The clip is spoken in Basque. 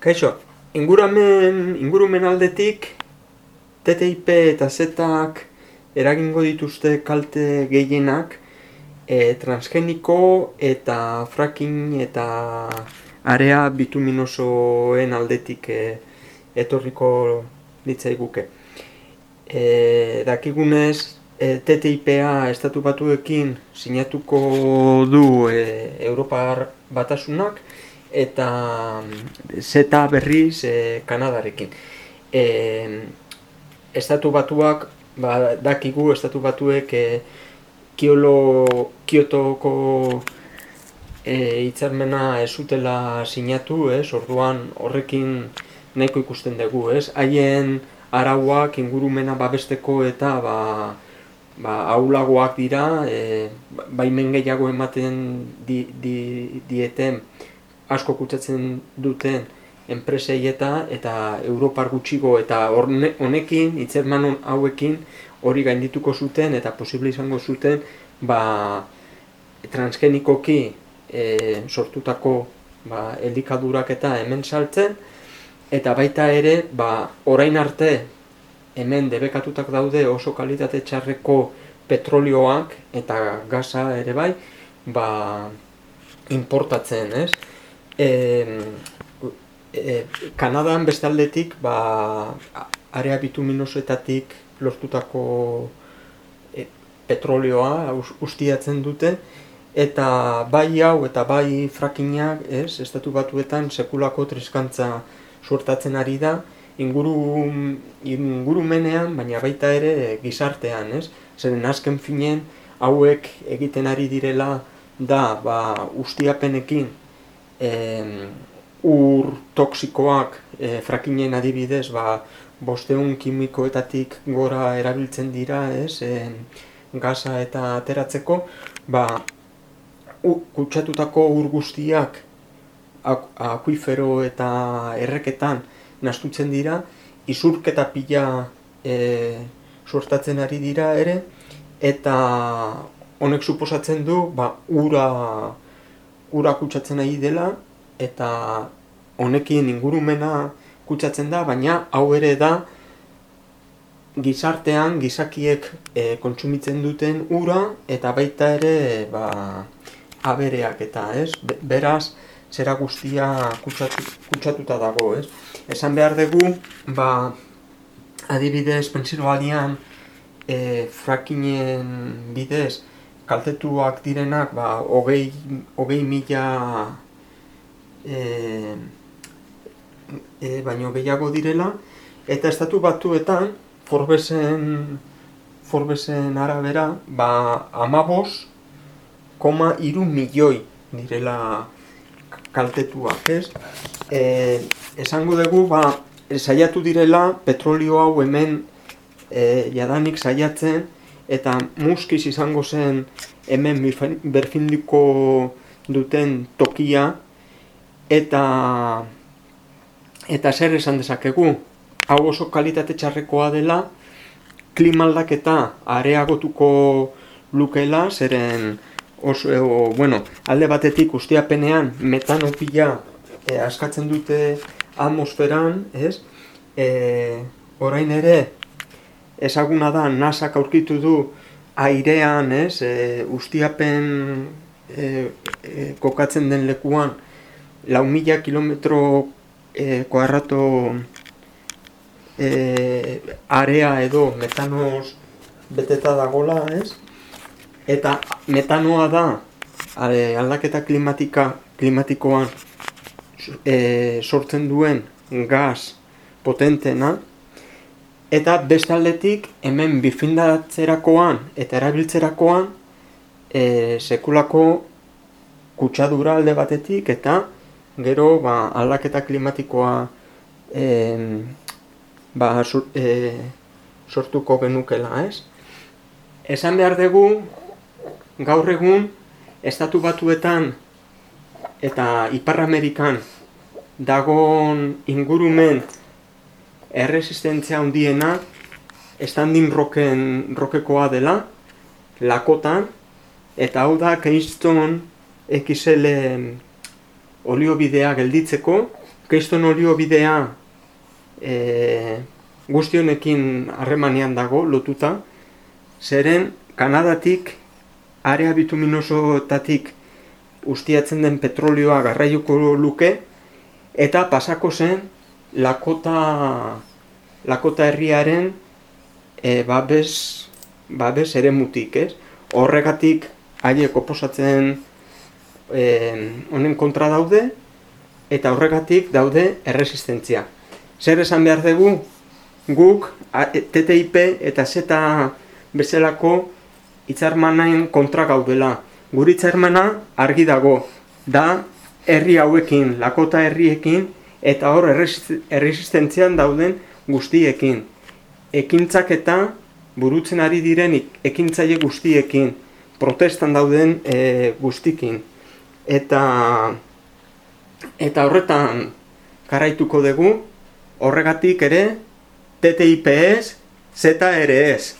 Kaixo, inguramen, ingurumen aldetik TTIP eta Zetak eragingo dituzte kalte gehienak e, transgeniko eta fracking eta area bituminosoen aldetik e, etorriko ditzaiguke. E, dakigunez e, TTIPa estatu batuekin sinatuko du e, Europar batasunak eta zeta berriz e, Kanadarekin. E, estatu batuak, ba, dakigu estatu batuek e, kiolo, kiotoko e, hitzarmena ez utela sinatu, ez? Orduan horrekin nahiko ikusten dugu, ez? Haien arauak ingurumena babesteko eta ba, ba, aulagoak dira, e, baimen gehiago ematen di, di, dieten asko kutsatzen duten enpresei eta eta Europar gutxigo eta honekin hitzerman hauekin hori gaindituko zuten eta posible izango zuten ba, transgenikoki e, sortutako ba, eldikadurak eta hemen saltzen eta baita ere ba, orain arte hemen debekatutak daude oso kalitate txarreko petrolioak eta gaza ere bai ba, importatzen, ez? E, Kanadan bestaldetik ba, area bituminosoetatik lortutako e, petrolioa ustiatzen dute eta bai hau eta bai frackinga, ez, estatu batuetan sekulako triskantza suertatzen ari da inguru, ingurumenean, baina baita ere gizartean, ez? Zeren azken finen hauek egiten ari direla da ba, ustiapenekin ur toksikoak e, frakinen adibidez, ba, bosteun kimikoetatik gora erabiltzen dira, ez, e, gaza eta ateratzeko, ba, u, kutsatutako ur guztiak akuifero eta erreketan nastutzen dira, izurketa pila e, sortatzen ari dira ere, eta honek suposatzen du, ba, ura, ura kutsatzen nahi dela eta honekin ingurumena kutsatzen da, baina hau ere da gizartean gizakiek e, kontsumitzen duten ura eta baita ere ba, abereak eta ez? Beraz zera guztia kutsatu, kutsatuta dago ez? Esan behar dugu ba, adibidez Pensilvanian e, frakinen bidez kaltetuak direnak ba, hogei, hogei mila e, e, baino gehiago direla eta estatu batuetan Forbesen Forbesen arabera ba, amabos koma iru milioi direla kaltetuak, ez? E, esango dugu, ba, saiatu direla petrolio hau hemen e, jadanik saiatzen eta muskiz izango zen hemen berfindiko duten tokia eta eta zer esan dezakegu hau oso kalitate txarrekoa dela klimaldaketa areagotuko lukela zeren oso, bueno, alde batetik ustiapenean metano pila e, askatzen dute atmosferan, ez? E, orain ere, ezaguna da nasak aurkitu du airean, ez, e, ustiapen e, e, kokatzen den lekuan lau mila kilometro e, koarrato e, area edo metanoz beteta dagola, ez? Eta metanoa da aldaketa klimatika, klimatikoan e, sortzen duen gaz potentena, Eta bestaldetik hemen bifindatzerakoan eta erabiltzerakoan e, sekulako kutsadura alde batetik eta gero ba, aldaketa klimatikoa e, ba, sur, e, sortuko genukela, ez? Esan behar dugu gaur egun estatu batuetan eta Ipar Amerikan dagon ingurumen erresistentzia handiena standing rocken rokekoa dela lakotan eta hau da Keystone XL oliobidea gelditzeko. Keiston olio bidea e, guztionekin harremanean dago lotuta, zeren Kanadatik area bituminosotatik ustiatzen den petrolioa garraiuko luke, eta pasako zen lakota, lakota herriaren e, babes, babes ere mutik, ez? Horregatik haiek oposatzen e, honen kontra daude, eta horregatik daude erresistentzia. Zer esan behar dugu, guk TTIP eta Z bezalako hitzarmanain kontra gaudela. Guri hitzarmana argi dago, da herri hauekin, lakota herriekin, eta hor erresistentzian dauden guztiekin. Ekintzak eta burutzen ari diren ekintzaile guztiekin, protestan dauden e, guztikin. Eta, eta horretan karaituko dugu, horregatik ere TTIP ez, Z ere ez.